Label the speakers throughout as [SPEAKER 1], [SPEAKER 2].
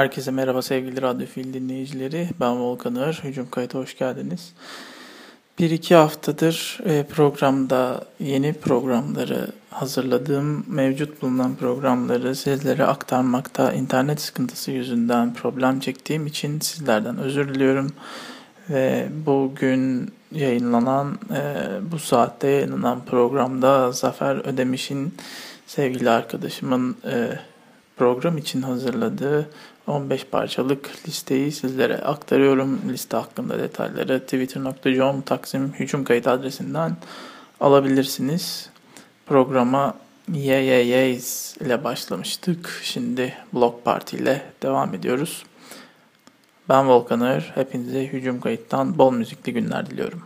[SPEAKER 1] Herkese merhaba sevgili Radyo Fil dinleyicileri. Ben Volkan Ağır. Hücum Kayıt'a hoş geldiniz. Bir iki haftadır e, programda yeni programları hazırladığım, mevcut bulunan programları sizlere aktarmakta internet sıkıntısı yüzünden problem çektiğim için sizlerden özür diliyorum. Ve bugün yayınlanan, e, bu saatte yayınlanan programda Zafer Ödemiş'in sevgili arkadaşımın e, program için hazırladığı 15 parçalık listeyi sizlere aktarıyorum. Liste hakkında detayları twitter.com taksim hücum kayıt adresinden alabilirsiniz. Programa YYYs ile başlamıştık. Şimdi Block Party ile devam ediyoruz. Ben Volkan Ağır. Hepinize hücum kayıttan bol müzikli günler diliyorum.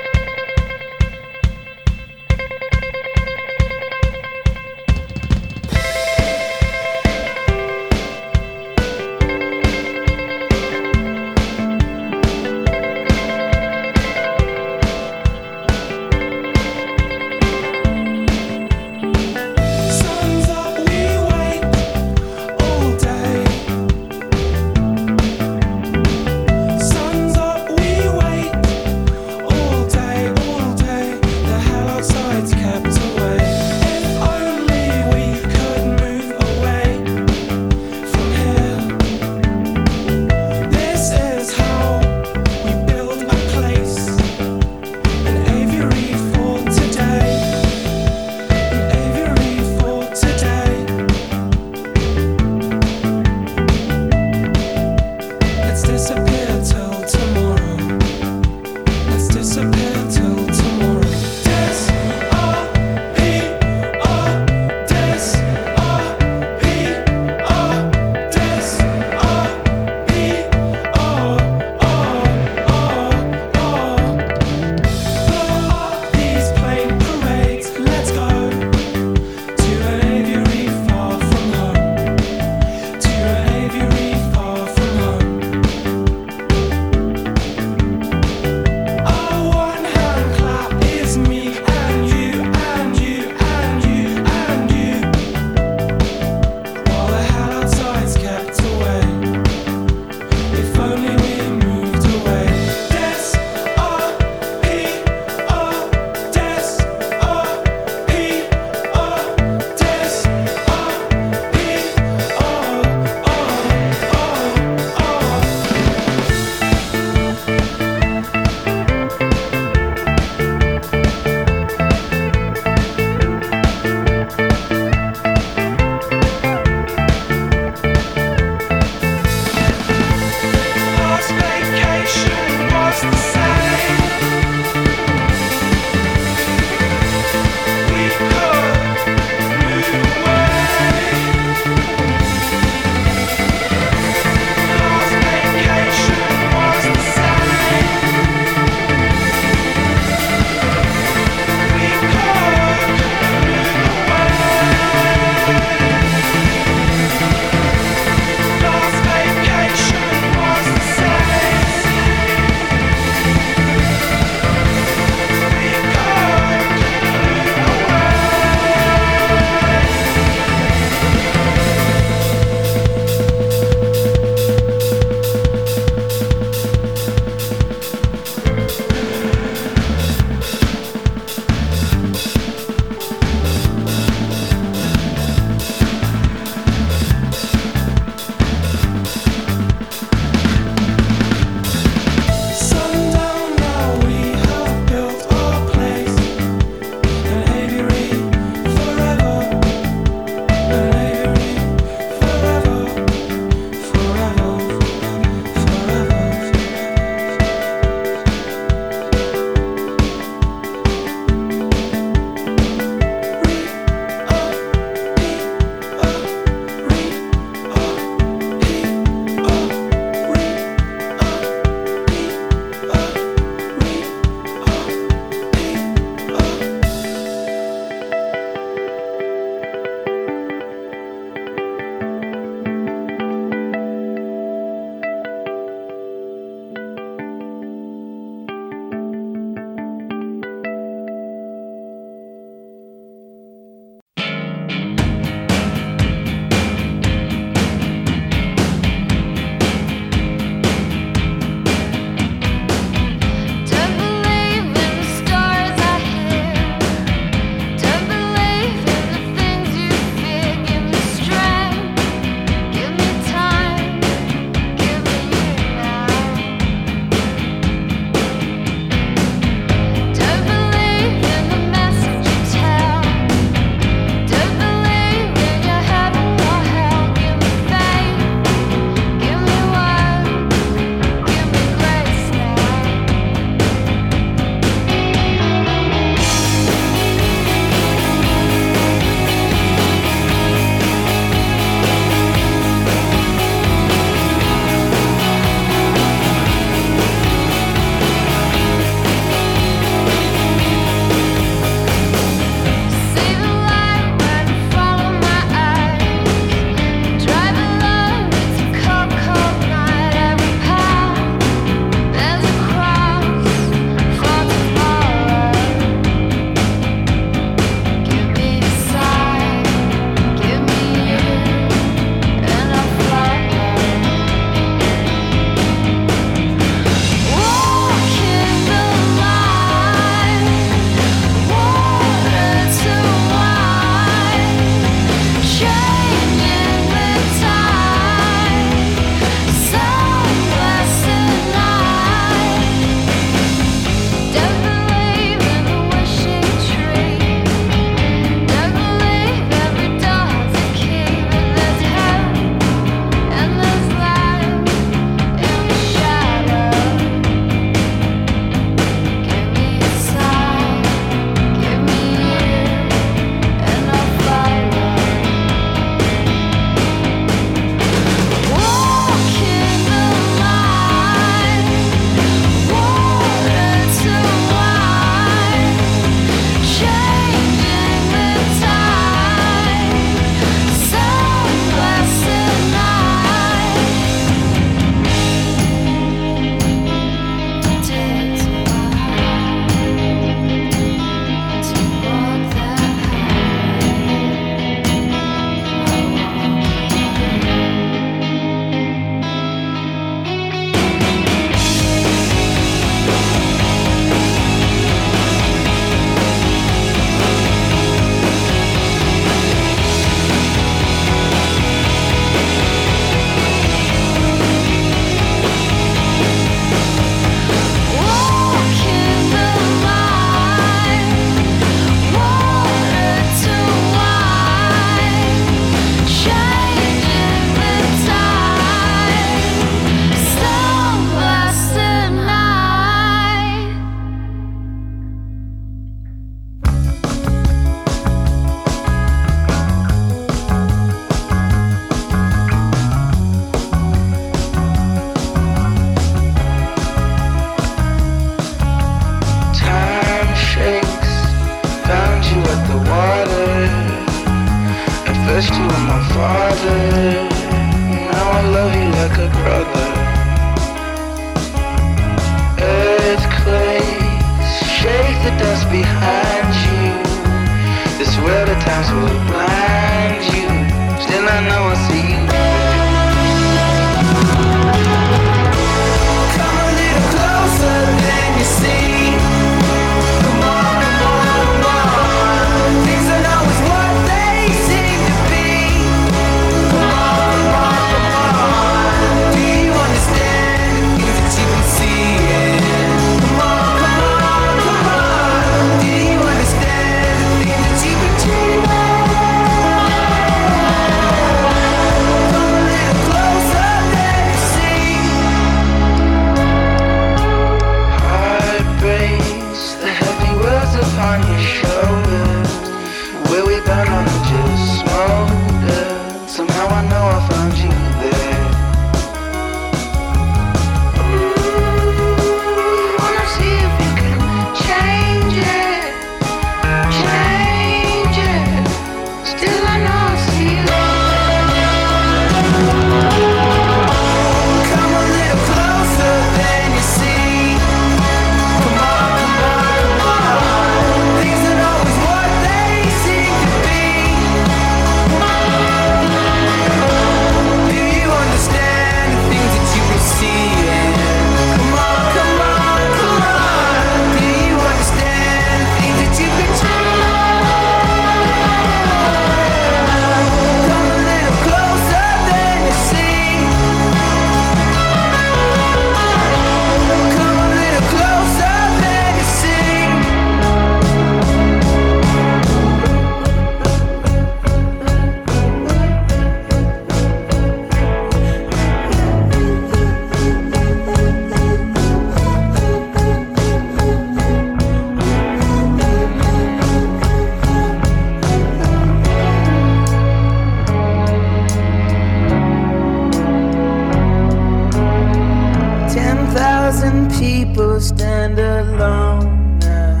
[SPEAKER 2] thousand people stand alone now.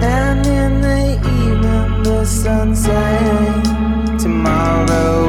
[SPEAKER 2] And in the evening, the sun sets tomorrow.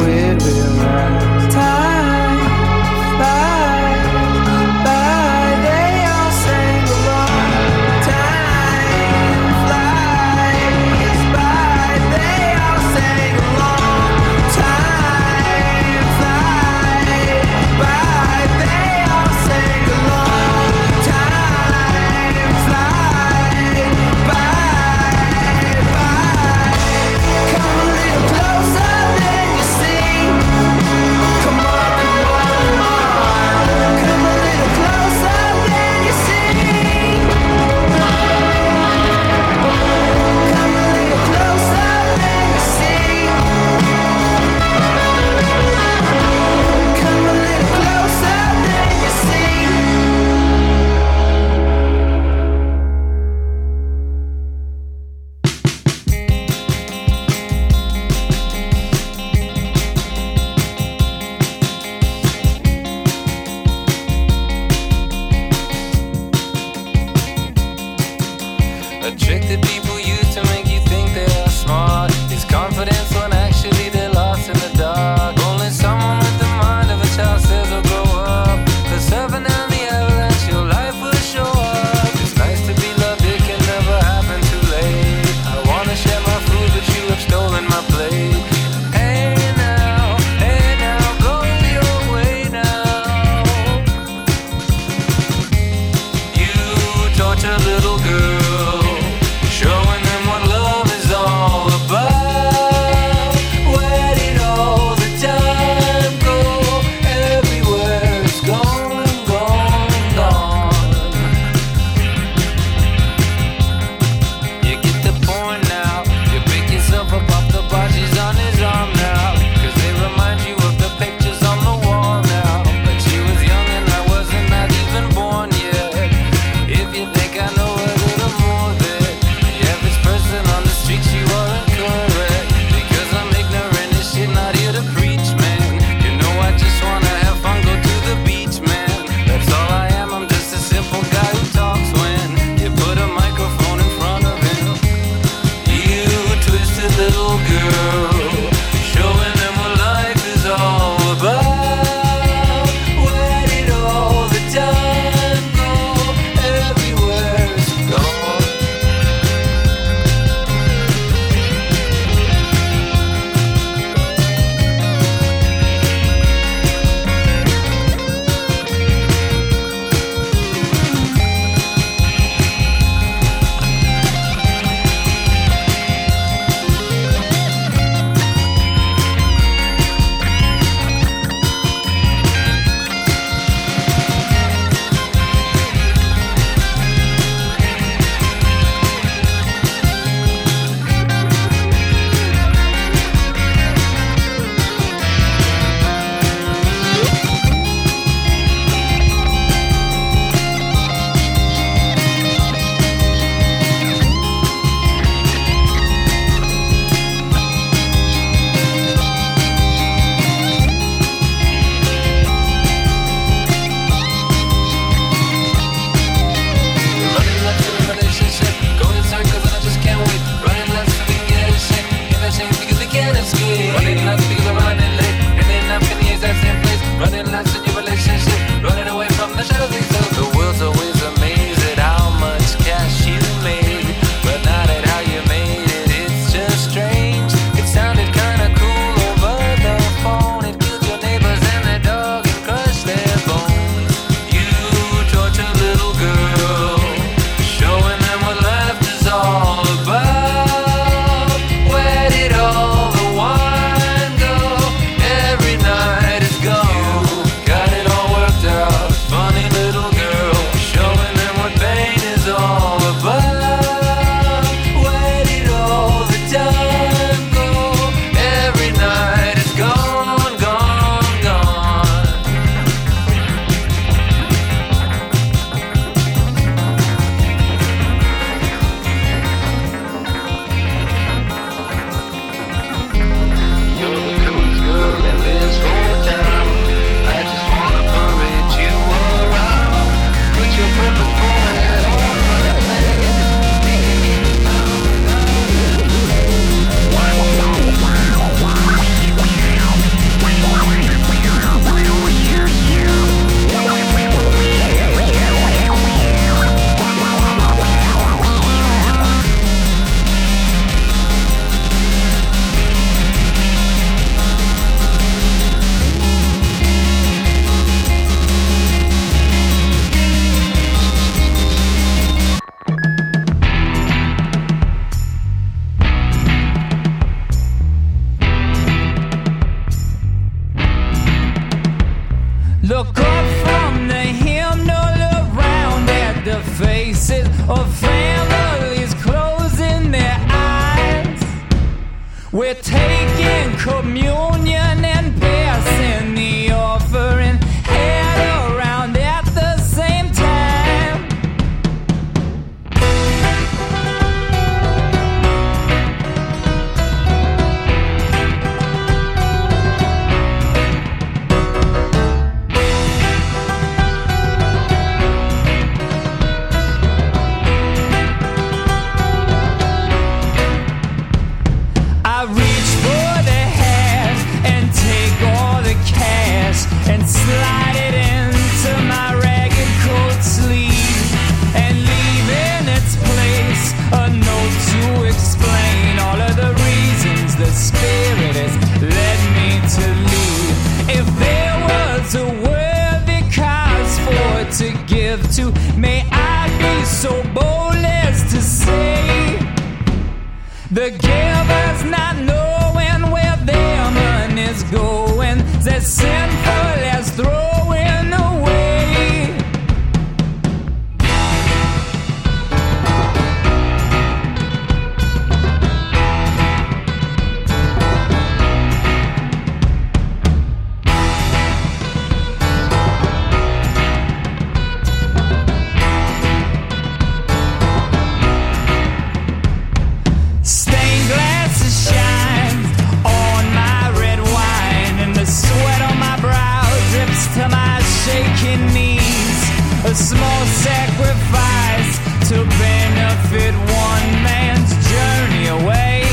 [SPEAKER 3] needs a small sacrifice to benefit one man's journey away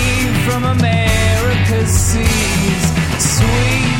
[SPEAKER 3] from America's seas. Sweet.